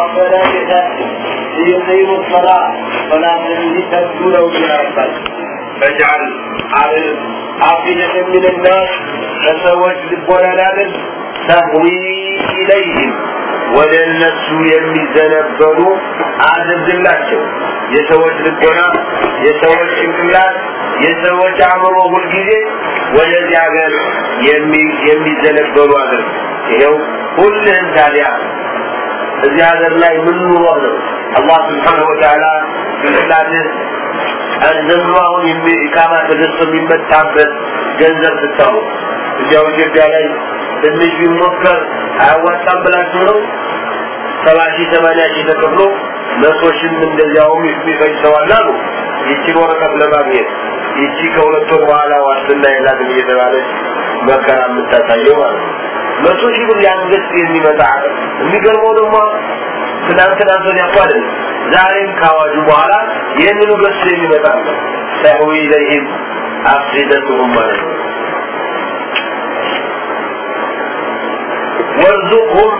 ربنا بذاته ليقيموا الصلاه فلا تبدو الى ربك فاجعل على عافية من الناس فسوت لبولانات تهوي إليهم ወደ እነሱ የሚዘነበሉ አድርግላቸው የሰዎች ልቦና የሰዎች ጭንቅላት የሰዎች አእምሮ ሁልጊዜ ወደዚህ ሀገር የሚዘነበሉ አድርግ ይኸው ሁልህም ታዲያ እዚህ ሀገር ላይ ምን ኑሮ ነው አላህ ስብሓንሁ ወተዓላ ጭንቅላትህ ዘንድሮ አሁን ኢቃማ ተገዝቶ የሚመታበት ገንዘብ ስታው እዚያው ኢትዮጵያ ላይ ትንሽ ቢሞከር አያዋጣም ብላችሁ ነው? ሰባ ሺህ ሰማንያ ሺህ ተከፍሎ መቶ ሺህም እንደዚያውም የሚፈጅ ሰው አሉ። ይቺን ወረቀት ለማግኘት ይቺ ከሁለት ወር በኋላ ዋስትና የላትም እየተባለች መከራ የምታሳየው ማለት ነው። መቶ ሺህ ብር ሊያንገስ የሚመጣ የሚገርመው ደግሞ ትናንትና ያኳ አይደለም ዛሬም ካዋጁ በኋላ ይህንኑ ገዝቶ የሚመጣ ሰህዊ ኢለይህም አፍሲደቱሁም ማለት ነው። ወርዙቅሁም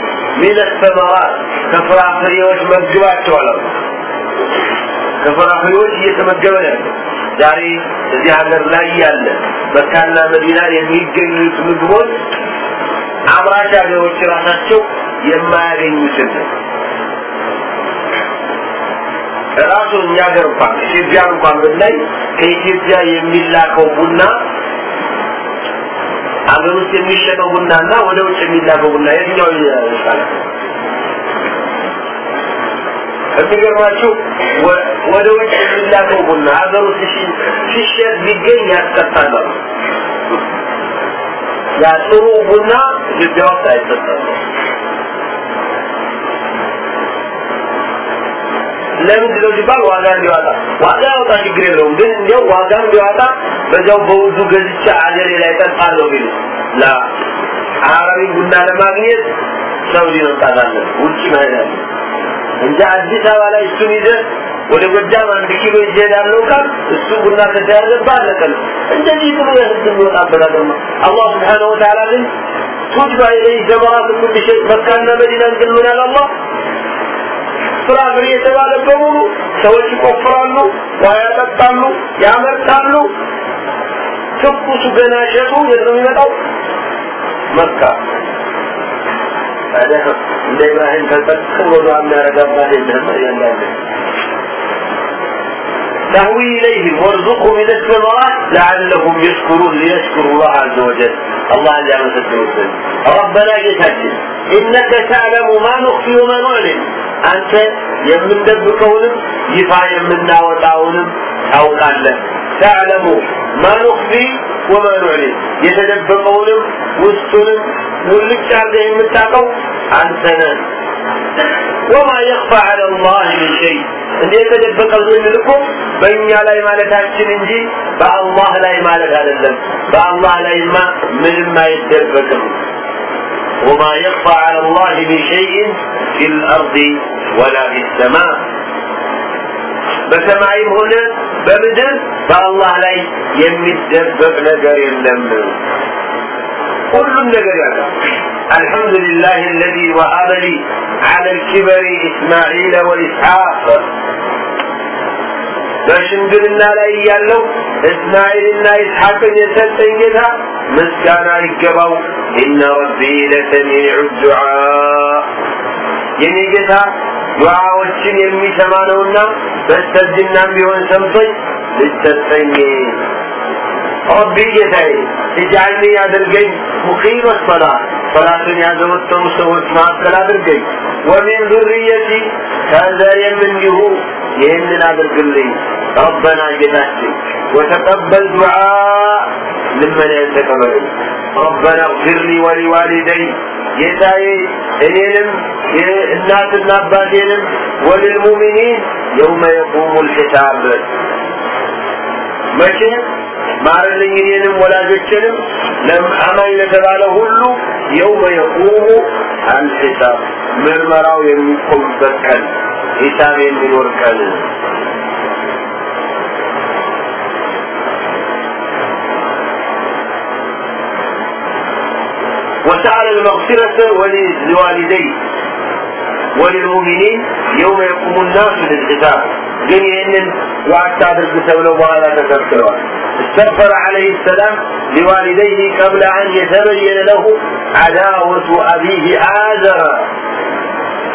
ሚን ሰመራት ከፍራፍሬዎች መግባቸዋል ከፍራፍሬዎች እየተመገበ ነው ዛሬ እዚህ ሀገር ላይ ያለ መካና መዲና የሚገኙት ምግቦች አምራች ሀገሮች ራሳቸው የማያገኙትን ራሱ እኛ ሀገር እንኳን ኢትዮጵያ እንኳን ብናይ ከኢትዮጵያ የሚላከው ቡና ሀገር ውስጥ የሚሸጠው ቡና እና ወደ ውጭ የሚላከው ቡና የትኛው ይሻላል? የሚገርማችሁ ወደ ውጭ የሚላከው ቡና ሀገር ሲሸጥ ቢገኝ ያስጠጣል። ያ ቡና ኢትዮጵያ ውስጥ አይጠጣም። ለምንድን ነው ሲባል ዋጋ እንዲዋጣ ዋጋ ያወጣ ችግር የለውም ግን እንዲያው ዋጋ እንዲዋጣ በዚያው በውዱ ገዝቼ አገሬ ላይ ጠጣለሁ ቢሉ ላ አረቢ ቡና ለማግኘት መምጣት አለ ውጭ አለ እንጂ አዲስ አበባ ላይ እሱን ይዘህ ወደ ጎጃም አንድ ኪሎ ይዤ እሄዳለሁ እሱ ቡና ከተያዘብህ አለቀ እንደዚህ ጥሩ የህግ የሚወጣበት ነው አላህ ስብሓነሁ ወተዓላ ግን ቱጅባ ኢለይህ ጀመራት ኩል ሸይ መካና መዲናን ግን ምን አላህ ፍራፍሬ የተባለ በሙሉ ሰዎች ይቆፍራሉ፣ ውሃ ያጠጣሉ፣ ያመርታሉ። ትኩሱ ገና ሸጡ የት ነው የሚመጣው? መካ። ታዲያ እንደ ኢብራሂም ተጠቅ ወደ የሚያረጋባት የለህም እያንዳንድ تهوي إليهم وارزقهم من الثمرات لعلهم يشكرون ليشكروا الله عز وجل الله اللي عمل تدوسن ربنا يتهجد إنك تعلم ما نخفي وما نعلن أنت የምንደብቀውንም ይፋ የምናወጣውንም ታውቃለህ ተዕለሙ ማ ኑኽፊ ወማ ኑዕሊን የተደበቀውንም ውስጡንም ውልጭ አድርገህ የምታውቀው አንተ ነህ ወማ የኽፋ ዐላ ላህ ምን ሸይ እንደ የተደበቀው ስንል እኮ በእኛ ላይ ማለታችን እንጂ በአላህ ላይ ማለት አይደለም በአላህ ላይማ ምንም አይደበቅም وما يخفى على الله من شيء في الأرض ولا في السماء በሰማይም ሆነ በምድር በአላህ ላይ የሚደበቅ ነገር የለም ሁሉም ነገር ያለ الحمد لله الذي وهب لي على الكبر إسماعيل وإسحاق በሽምግልና ላይ ያለው እስማኤልና ኢስሐቅን የሰጠኝ ጌታ ምስጋና ይገባው ኢነ ረቢ ለሰሚዑ ዱዓ የኔ ጌታ ዱዓዎችን የሚሰማ ነውና በስተርጅናም ቢሆን ሰምቶኝ ልሰጠኝ ረቢ ጌታዬ እጃልኒ አድርገኝ ሙቂመ ሰላ ሰላትን ያዘወተሩ ሰዎች መካከል አድርገኝ። ወሚን ዙርየቲ ከዘሬም እንዲሁ ይህንን አድርግልኝ። ረበና ጌታችን ዱዓ ልመና ተቀበለኝ። ረበና እግፊር ሊ ወሊዋሊደይ ጌታዬ እኔንም እናትና አባቴንም ወልልሙሚኒን የውመ የቁሙ ልሒሳብ መቼ ማርልኝ እኔንም ወላጆችንም አማኝ ለተባለ ሁሉ የውመ የቁሙ አልሒሳብ ምርመራው የሚቆምበት ቀን ሂሳብ የሚኖር ቀን። وسأل المغفرة ولوالديه وللمؤمنين يوم يقوم الناس للحساب جن يهنن وعد تدرك سولو بኋላ ተከፍለዋል استغفر عليه السلام لوالديه قبل أن يتبين له عداوة أبيه آدم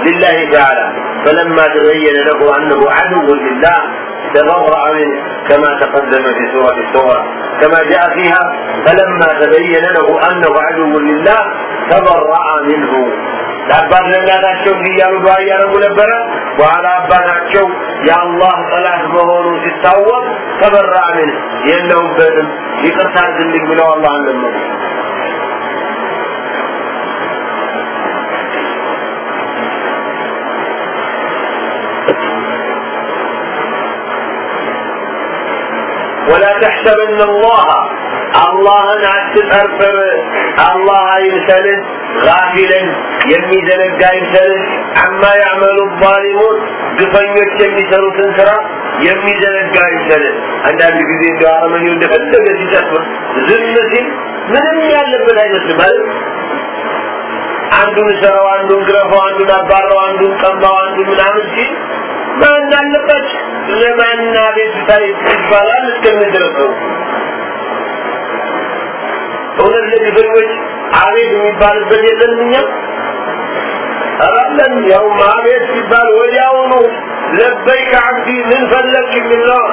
لله تعالى. فلما تبين له أنه عدو لله تبرأ منه كما تقدم في سورة التوراة كما جاء فيها فلما تبين له أنه عدو لله تبرأ منه. لابد لنا لا شوفي يا رب يا رب لبنا በኋላ አባታቸው የአላህ ጠላት መሆኑ ሲታወቅ ተበራ ምን የለውበትም ይቅርታ አድርግልኝ ብለው አላህን ለመኑ ولا تحسبن الله አላህን አትጠርጥር አላህ አይምሰልን ጋፊልን የሚዘነጋ አይምሰልን አማ ያዕመሉ ዛሊሙን ግፈኞች የሚሰሩትን ስራ የሚዘነጋ አይምሰልን አንዳንድ ጊዜ እንደ አረመኔው እንደፈለገ ሲጨፍር ዝም ሲል ምንም ያለበት አይመስልም ማለት አንዱን ሰራው አንዱን ግረፈው አንዱን አባረው አንዱን ቀማው አንዱን ምናምን ሲል ማን አለበት? ለማና ቤት ይባላል እስከምንድረስ ነው እውነት ለግፈኞች አቤት የሚባልበት የለንም እኛ አላለን ያው አቤት ሲባል ወዲያውኑ ለበይክ አብዲ ምን ፈለግ የሚል ነው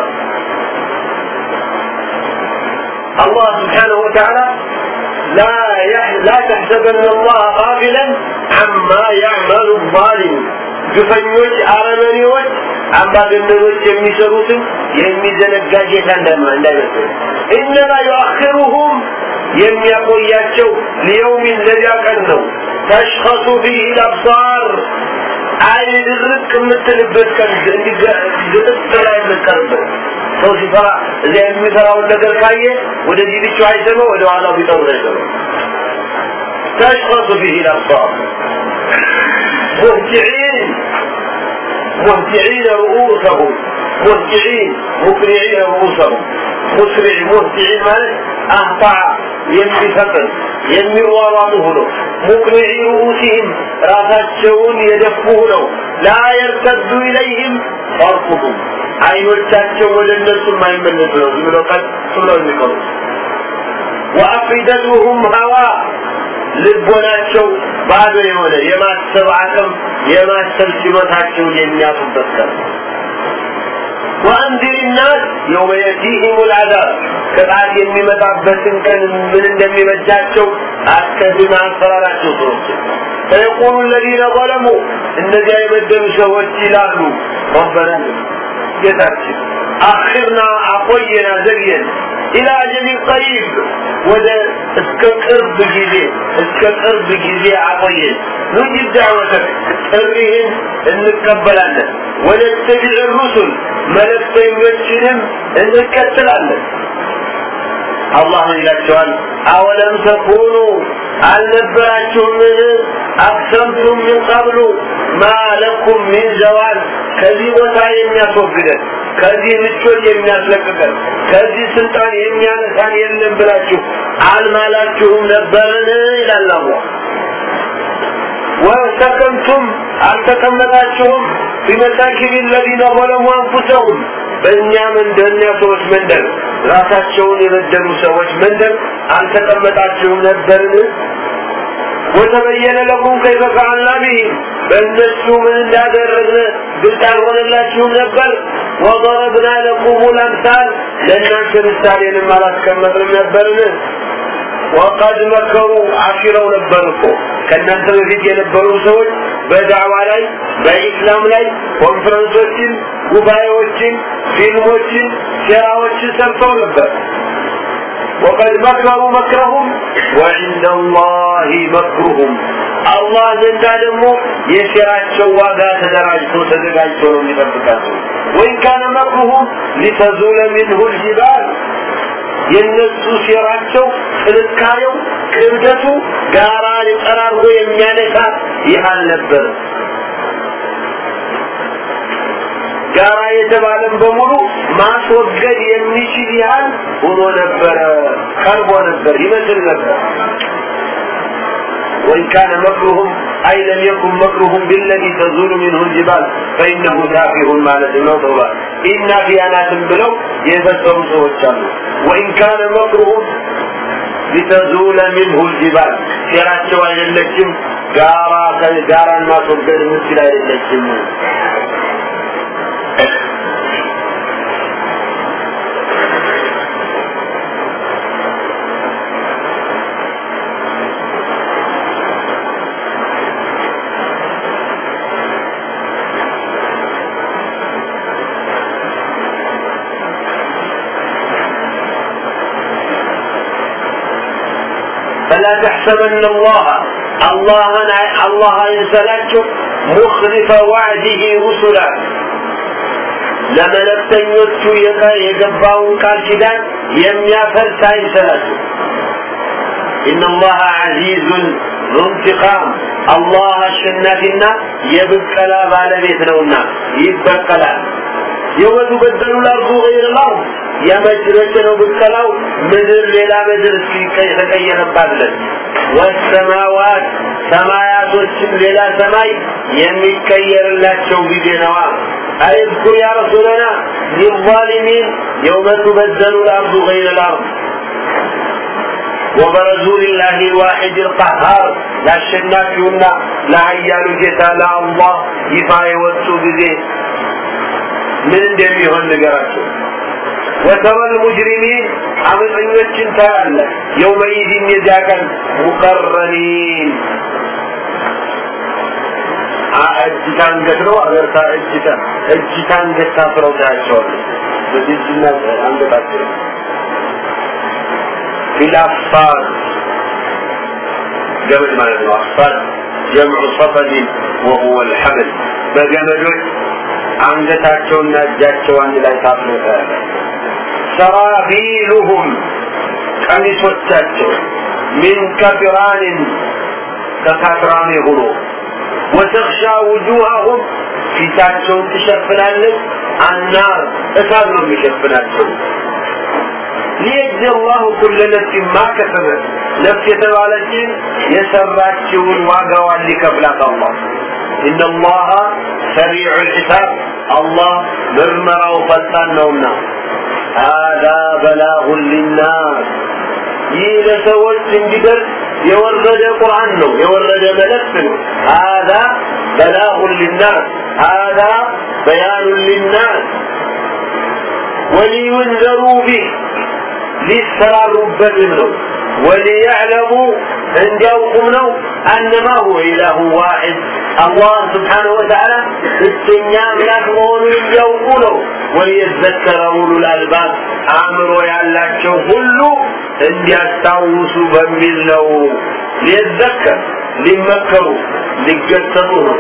الله سبحانه وتعالى لا يح... لا تحسبن الله غافلا عما يعمل الظالم ግፈኞች አረመኔዎች አምባገነኖች የሚሰሩትን የሚዘነጋ ጌታ እንዳይመስል እነማ ዩአኺሩሁም የሚያቆያቸው ሊየውሚን ለዚያ ቀን ነው ተሽኸሱ ፊህ ልአብሳር አይን ድርቅ የምትልበት ቀን ግጥጥ ላይ የምትቀርበት ሰው ሲፈራ እዚያ የሚፈራውን ነገር ካየ ወደዚህ ብቻ አይሰማ ወደ ኋላው ቢጠሩ አይሰማ ተሽኸሱ ፊህ ልአብሳር مهجعين مهجعين رؤوسهم مهجعين مقنعين رؤوسهم مسرع مهجعين ማለት አህጣ የሚፈጥን የሚሯሯጡ ሆነው ሙቅኒዒ ሩኡሲህም ራሳቸውን የደፉ ሆነው ላ የርተዱ ኢለይህም ጠርፉሁም አይኖቻቸው ወደ እነሱ የማይመለሱ ነው ዝም ብለው ቀጥ ብለው የሚቀሩ ወአፊደቱሁም ሀዋ ልቦናቸው ባዶ የሆነ የማሰብ አቅም የማሰብ ችሎታቸውን የሚያጡበት ቀን وأنذر الناس يوم يأتيهم العذاب ቅጣት የሚመጣበትን ቀን ምን እንደሚበጃቸው አስከፊና አስፈራራቸው ሰዎች فيقول الذين ظلموا እነዚያ የበደሉ ሰዎች ይላሉ ربنا ጌታችን አኽርና አቆየና ዘግየን ኢላ አጀሊን ቀሪብ ወደ እስከ ቅርብ ጊዜ እስከ ቅርብ ጊዜ አቆየን ኑጅብ ዳዕወተክ ጥሪህን እንቀበላለን ወነተቢዕ ሩሱል መልእክተኞችንም እንከተላለን አላህ ይላቸዋል። አወለም ተኩኑ አልነበራችሁምን? አቅሰምቱም ምን ቀብሉ ማ ለኩም ሚን ዘዋል ከዚህ ቦታ የሚያስወግደን ከዚህ ምቾት የሚያስለቅቀን ከዚህ ስልጣን የሚያነሳን የለም ብላችሁ አልማላችሁም ነበርን? ይላል አላህ። ወሰከንቱም አልተቀመጣችሁም። ቢመሳኪን ለዚነ ظለሙ አንፉሰሁም በእኛ መንደር ሰዎች መንደር ራሳቸውን የበደሉ ሰዎች መንደር አልተቀመጣችሁም ነበርን? ወተበየነ ለኩም ከይፈ ፈዐልና ቢሂም በእነሱ ምን እንዳደረግን ግልጽ አልሆነላችሁም ነበር? ወضረብና ለኩም ልአምሳል ለእናንተ ምሳሌንም አላስቀመጥንም ነበርን? ወቀድ መከሩ አሽረው ነበር እኮ። ከእናንተ በፊት የነበሩ ሰዎች በዳዕዋ ላይ በኢስላም ላይ ኮንፈረንሶችን ጉባኤዎችን ፊልሞችን ሴራዎችን ሰርተው ነበር وقد مكروا مكرهم وعند الله مكرهم الله ዘንዳ ደግሞ የሴራቸው ዋጋ ተደራጅቶ ተዘጋጅቶ ነው የሚጠብቃቸው ወይን ካነ መክሩሁም ሊተዙለ ሚንሁ ልጅባል የነሱ ሴራቸው ጥንካሬው ክብደቱ ጋራ ሊጠራርጎ የሚያነሳ ይህ አልነበረም ጋራ የተባለን በሙሉ ማስወገድ የሚችል ያህል ሆኖ ነበረ ቀርቦ ነበር ይመስል ነበር وإن كان مكرهم أي لم يكن مكرهم بالذي تزول منه الجبال فإنه تافه ማለት ነው ተብሏል ኢና ፊያናትን ብለው የፈሰሩ ሰዎች አሉ وإن كان مكرهم لتزول منه الجبال ሴራቸው አይደለችም ጋራ ጋራን ማስወገድ የምትችል አይደለችም فلا تحسبن الله አላህን አላህ አይዘላችሁ ሙኽሊፈ ዋዕዲሂ ሩሱላ። ለመለክተኞቹ የገባውን ቃል ኪዳን የሚያፈርስ አይዘላችሁ إن الله عزيز ذو انتقام الله አሸናፊና የብቀላ ባለቤት ነውና ይበቀላል። የወዱ በደሉ ላርዱ ገይር ላርዱ የመጭረጭ ነው ብቀላው ምድር ሌላ ምድር የተቀየረባት ለት ወሰማዋት ሰማያቶችም ሌላ ሰማይ የሚቀየርላቸው ጊዜ ነዋ አይዝኩር ያ ረሱለና ሊዛሊሚን የውመ ትበደሉ ልአርዱ ገይረ ልአርድ وبرزوا لله الواحد القهار لا شناكيونا لا عيالو جيتا لا الله يفا يوتو بذي من እንደሚ ይሆን ወተወል ሙጅሪሚን አመፀኞችን ታያለ የውመይድን የዚያ ቀን ሙቀረኒን። እጅ ነው አገርታ እጅ እጅ ታንገት ታስረው ታያቸዋል በዚህ እጅና አንገታቸው ፊልአፋር ገመድ ማለት ነው። አፋር ጀምዑ ሰፈድን ወሁወ ልሐብል በገመዶች አንገታቸውና እጃቸው አንድ ላይ ታስረው ታያለ ሰራቢሉሁም ቀሚሶቻቸው ሚን ከፊራንን ከካትራን ሆኖ ወተኽሻ ውጁሃሁም ፊታቸውን ትሸፍናለች አናር እሳት ነው የሚሸፍናቸው ሊየጅ አላሁ ኩለ ነፍሲን ማ ከሰበት ነፍስ የተባለችን የሰራችውን ዋጋዋን ሊከፍላት አላህ إن الله سريع الحساب الله مرمر وفتان هذا بلاغ للناس ይህ ለሰዎች እንዲደርስ የወረደ ቁርአን ነው የወረደ መልእክት ነው هذا بلاغ للناس هذا بيان للناس ولينذروا به ሊሰራሩበትም ነው وليعلموا እንዲያውቁም ነው أنما هو إله واحد አላህ ስብሓነሁ ወተዓላ ብቸኛ አምላክ መሆኑን እያውቁ ነው። ወየዘከረ ኡሉል አልባብ አእምሮ ያላቸው ሁሉ እንዲያስታውሱ በሚል ነው። ሊዘከር ሊመከሩ ሊገሰጡ ነው።